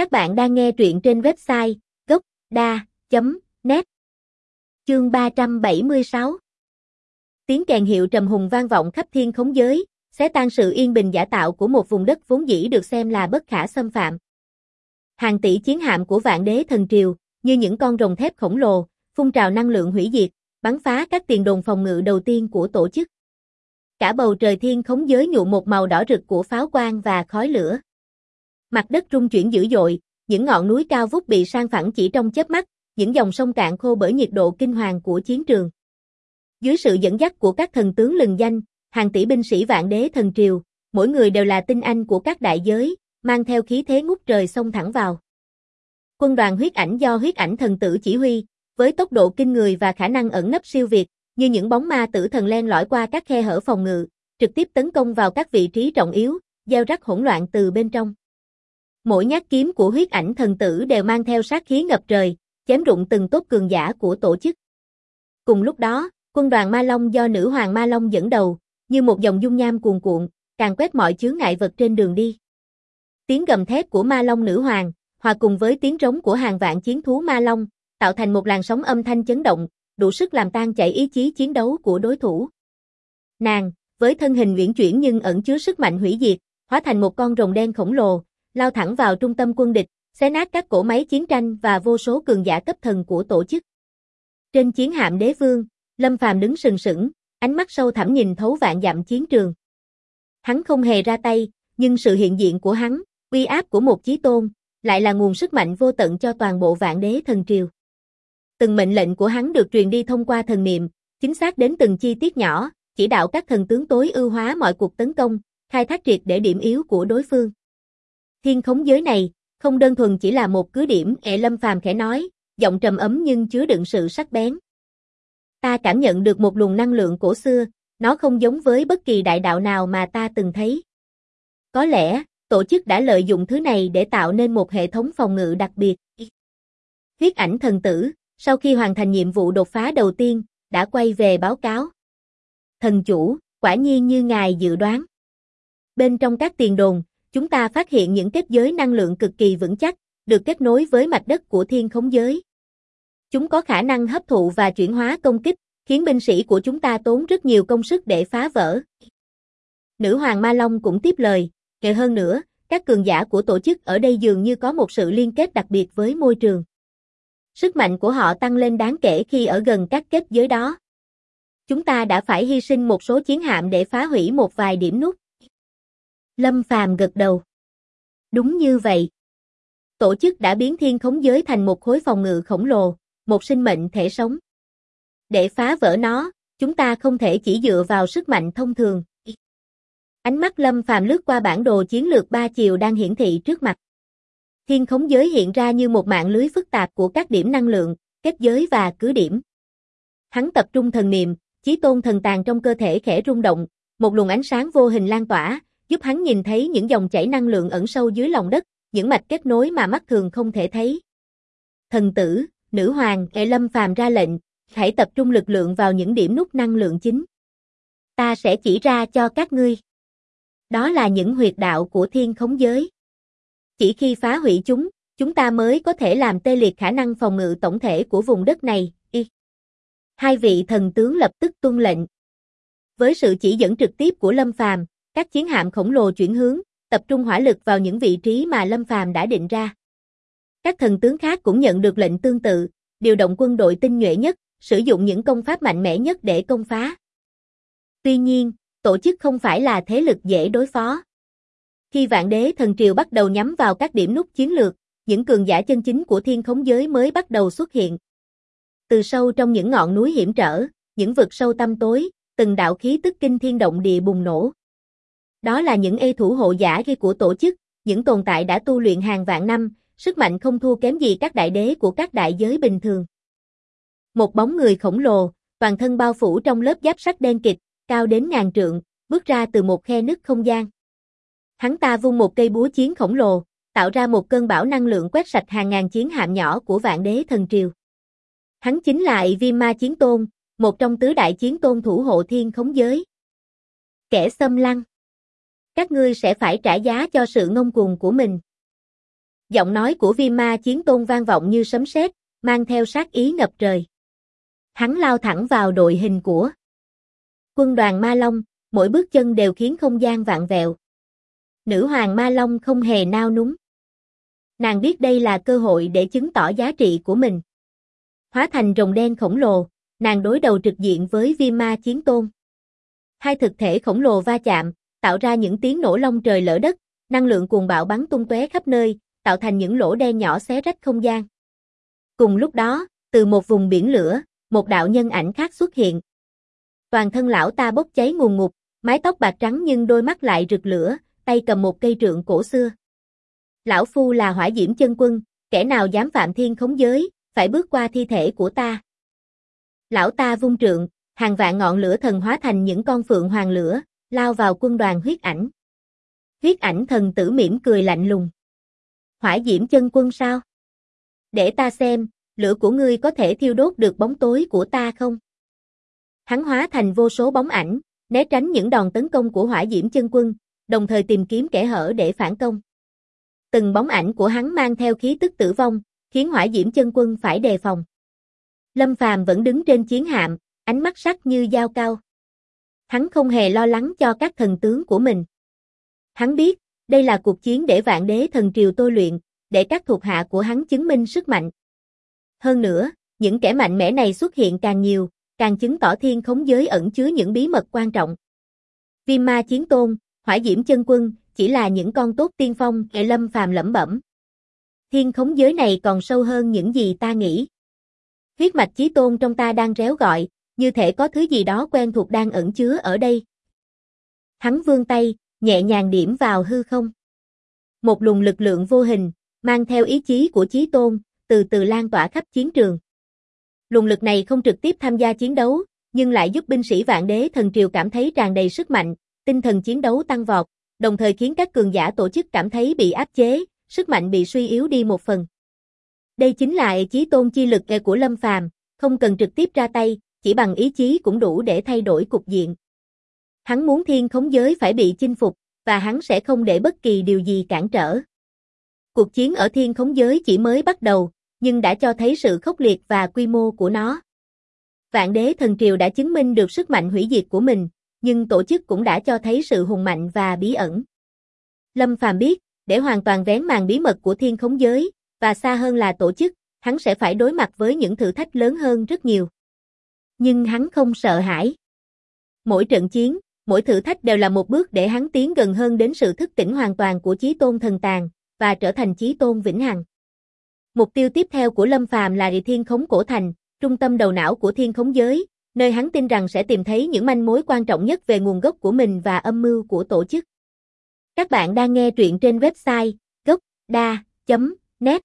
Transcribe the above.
Các bạn đang nghe truyện trên website gốc.da.net Chương 376 Tiếng kèn hiệu trầm hùng vang vọng khắp thiên khống giới, sẽ tan sự yên bình giả tạo của một vùng đất vốn dĩ được xem là bất khả xâm phạm. Hàng tỷ chiến hạm của vạn đế thần triều, như những con rồng thép khổng lồ, phun trào năng lượng hủy diệt, bắn phá các tiền đồn phòng ngự đầu tiên của tổ chức. Cả bầu trời thiên khống giới nhuộm một màu đỏ rực của pháo quang và khói lửa. Mặt đất rung chuyển dữ dội, những ngọn núi cao vút bị san phẳng chỉ trong chớp mắt, những dòng sông cạn khô bởi nhiệt độ kinh hoàng của chiến trường. Dưới sự dẫn dắt của các thần tướng lừng danh, hàng tỷ binh sĩ vạn đế thần triều, mỗi người đều là tinh anh của các đại giới, mang theo khí thế ngút trời xông thẳng vào. Quân đoàn huyết ảnh do huyết ảnh thần tử chỉ huy, với tốc độ kinh người và khả năng ẩn nấp siêu việt, như những bóng ma tử thần len lỏi qua các khe hở phòng ngự, trực tiếp tấn công vào các vị trí trọng yếu, gieo rắc hỗn loạn từ bên trong. Mỗi nhát kiếm của huyết ảnh thần tử đều mang theo sát khí ngập trời, chém rụng từng tốt cường giả của tổ chức. Cùng lúc đó, quân đoàn Ma Long do nữ hoàng Ma Long dẫn đầu, như một dòng dung nham cuồn cuộn, càng quét mọi chướng ngại vật trên đường đi. Tiếng gầm thét của Ma Long nữ hoàng, hòa cùng với tiếng trống của hàng vạn chiến thú Ma Long, tạo thành một làn sóng âm thanh chấn động, đủ sức làm tan chảy ý chí chiến đấu của đối thủ. Nàng, với thân hình uyển chuyển nhưng ẩn chứa sức mạnh hủy diệt, hóa thành một con rồng đen khổng lồ, lao thẳng vào trung tâm quân địch, xé nát các cổ máy chiến tranh và vô số cường giả cấp thần của tổ chức. Trên chiến hạm đế vương, Lâm Phàm đứng sừng sững, ánh mắt sâu thẳm nhìn thấu vạn dặm chiến trường. Hắn không hề ra tay, nhưng sự hiện diện của hắn, uy áp của một chí tôn, lại là nguồn sức mạnh vô tận cho toàn bộ vạn đế thần triều. Từng mệnh lệnh của hắn được truyền đi thông qua thần niệm, chính xác đến từng chi tiết nhỏ, chỉ đạo các thần tướng tối ưu hóa mọi cuộc tấn công, khai thác triệt để điểm yếu của đối phương. Thiên khống giới này, không đơn thuần chỉ là một cứ điểm, ệ lâm phàm khẽ nói, giọng trầm ấm nhưng chứa đựng sự sắc bén. Ta cảm nhận được một luồng năng lượng cổ xưa, nó không giống với bất kỳ đại đạo nào mà ta từng thấy. Có lẽ, tổ chức đã lợi dụng thứ này để tạo nên một hệ thống phòng ngự đặc biệt. Huyết ảnh thần tử, sau khi hoàn thành nhiệm vụ đột phá đầu tiên, đã quay về báo cáo. Thần chủ, quả nhiên như ngài dự đoán. Bên trong các tiền đồn, chúng ta phát hiện những kết giới năng lượng cực kỳ vững chắc, được kết nối với mạch đất của thiên khống giới. Chúng có khả năng hấp thụ và chuyển hóa công kích, khiến binh sĩ của chúng ta tốn rất nhiều công sức để phá vỡ. Nữ hoàng Ma Long cũng tiếp lời, kể hơn nữa, các cường giả của tổ chức ở đây dường như có một sự liên kết đặc biệt với môi trường. Sức mạnh của họ tăng lên đáng kể khi ở gần các kết giới đó. Chúng ta đã phải hy sinh một số chiến hạm để phá hủy một vài điểm nút. Lâm Phàm gật đầu. Đúng như vậy. Tổ chức đã biến thiên khống giới thành một khối phòng ngự khổng lồ, một sinh mệnh thể sống. Để phá vỡ nó, chúng ta không thể chỉ dựa vào sức mạnh thông thường. Ánh mắt Lâm Phàm lướt qua bản đồ chiến lược ba chiều đang hiển thị trước mặt. Thiên khống giới hiện ra như một mạng lưới phức tạp của các điểm năng lượng, kết giới và cứ điểm. Hắn tập trung thần niệm, chí tôn thần tàn trong cơ thể khẽ rung động, một luồng ánh sáng vô hình lan tỏa, giúp hắn nhìn thấy những dòng chảy năng lượng ẩn sâu dưới lòng đất, những mạch kết nối mà mắt thường không thể thấy. Thần tử, nữ hoàng, kẻ lâm phàm ra lệnh, hãy tập trung lực lượng vào những điểm nút năng lượng chính. Ta sẽ chỉ ra cho các ngươi. Đó là những huyệt đạo của thiên khống giới. Chỉ khi phá hủy chúng, chúng ta mới có thể làm tê liệt khả năng phòng ngự tổng thể của vùng đất này. Y. Hai vị thần tướng lập tức tuân lệnh. Với sự chỉ dẫn trực tiếp của Lâm Phàm, các chiến hạm khổng lồ chuyển hướng, tập trung hỏa lực vào những vị trí mà Lâm Phàm đã định ra. Các thần tướng khác cũng nhận được lệnh tương tự, điều động quân đội tinh nhuệ nhất, sử dụng những công pháp mạnh mẽ nhất để công phá. Tuy nhiên, tổ chức không phải là thế lực dễ đối phó. Khi vạn đế thần triều bắt đầu nhắm vào các điểm nút chiến lược, những cường giả chân chính của thiên khống giới mới bắt đầu xuất hiện. Từ sâu trong những ngọn núi hiểm trở, những vực sâu tăm tối, từng đạo khí tức kinh thiên động địa bùng nổ. Đó là những ê thủ hộ giả ghi của tổ chức, những tồn tại đã tu luyện hàng vạn năm, sức mạnh không thua kém gì các đại đế của các đại giới bình thường. Một bóng người khổng lồ, toàn thân bao phủ trong lớp giáp sắt đen kịch cao đến ngàn trượng, bước ra từ một khe nứt không gian. Hắn ta vung một cây búa chiến khổng lồ, tạo ra một cơn bão năng lượng quét sạch hàng ngàn chiến hạm nhỏ của vạn đế thần triều. Hắn chính là vi Ma Chiến Tôn, một trong tứ đại chiến tôn thủ hộ thiên khống giới. Kẻ xâm lăng. Các ngươi sẽ phải trả giá cho sự ngông cuồng của mình. Giọng nói của vi ma chiến tôn vang vọng như sấm sét, mang theo sát ý ngập trời. Hắn lao thẳng vào đội hình của quân đoàn Ma Long, mỗi bước chân đều khiến không gian vạn vẹo. Nữ hoàng Ma Long không hề nao núng. Nàng biết đây là cơ hội để chứng tỏ giá trị của mình. Hóa thành rồng đen khổng lồ, nàng đối đầu trực diện với viêm ma chiến tôn. Hai thực thể khổng lồ va chạm, tạo ra những tiếng nổ long trời lỡ đất, năng lượng cuồng bạo bắn tung tóe khắp nơi, tạo thành những lỗ đen nhỏ xé rách không gian. Cùng lúc đó, từ một vùng biển lửa, một đạo nhân ảnh khác xuất hiện. Toàn thân lão ta bốc cháy ngùn ngụt mái tóc bạc trắng nhưng đôi mắt lại rực lửa, tay cầm một cây trượng cổ xưa. Lão Phu là hỏa diễm chân quân, kẻ nào dám phạm thiên khống giới, phải bước qua thi thể của ta. Lão ta vung trượng, hàng vạn ngọn lửa thần hóa thành những con phượng hoàng lửa, lao vào quân đoàn huyết ảnh. Huyết ảnh thần tử mỉm cười lạnh lùng. Hỏa diễm chân quân sao? Để ta xem, lửa của ngươi có thể thiêu đốt được bóng tối của ta không? Hắn hóa thành vô số bóng ảnh, né tránh những đòn tấn công của hỏa diễm chân quân, đồng thời tìm kiếm kẻ hở để phản công. Từng bóng ảnh của hắn mang theo khí tức tử vong, khiến hỏa diễm chân quân phải đề phòng. Lâm Phàm vẫn đứng trên chiến hạm, ánh mắt sắc như dao cao. Hắn không hề lo lắng cho các thần tướng của mình. Hắn biết, đây là cuộc chiến để vạn đế thần triều tôi luyện, để các thuộc hạ của hắn chứng minh sức mạnh. Hơn nữa, những kẻ mạnh mẽ này xuất hiện càng nhiều, càng chứng tỏ thiên khống giới ẩn chứa những bí mật quan trọng. Viêm ma chiến tôn, hỏa diễm chân quân, chỉ là những con tốt tiên phong, hệ lâm phàm lẩm bẩm. Thiên khống giới này còn sâu hơn những gì ta nghĩ. Huyết mạch chí tôn trong ta đang réo gọi, như thể có thứ gì đó quen thuộc đang ẩn chứa ở đây. Hắn vươn tay, nhẹ nhàng điểm vào hư không. Một luồng lực lượng vô hình, mang theo ý chí của chí tôn, từ từ lan tỏa khắp chiến trường. Luồng lực này không trực tiếp tham gia chiến đấu, nhưng lại giúp binh sĩ vạn đế thần triều cảm thấy tràn đầy sức mạnh, tinh thần chiến đấu tăng vọt, đồng thời khiến các cường giả tổ chức cảm thấy bị áp chế, sức mạnh bị suy yếu đi một phần. Đây chính là chí tôn chi lực của Lâm Phàm, không cần trực tiếp ra tay, chỉ bằng ý chí cũng đủ để thay đổi cục diện. Hắn muốn thiên khống giới phải bị chinh phục, và hắn sẽ không để bất kỳ điều gì cản trở. Cuộc chiến ở thiên khống giới chỉ mới bắt đầu, nhưng đã cho thấy sự khốc liệt và quy mô của nó. Vạn đế thần triều đã chứng minh được sức mạnh hủy diệt của mình, nhưng tổ chức cũng đã cho thấy sự hùng mạnh và bí ẩn. Lâm Phàm biết, để hoàn toàn vén màn bí mật của thiên khống giới, và xa hơn là tổ chức, hắn sẽ phải đối mặt với những thử thách lớn hơn rất nhiều. Nhưng hắn không sợ hãi. Mỗi trận chiến, mỗi thử thách đều là một bước để hắn tiến gần hơn đến sự thức tỉnh hoàn toàn của chí tôn thần tàng, và trở thành chí tôn vĩnh hằng. Mục tiêu tiếp theo của Lâm Phàm là địa thiên khống cổ thành, trung tâm đầu não của thiên khống giới, nơi hắn tin rằng sẽ tìm thấy những manh mối quan trọng nhất về nguồn gốc của mình và âm mưu của tổ chức. Các bạn đang nghe truyện trên website gocda.net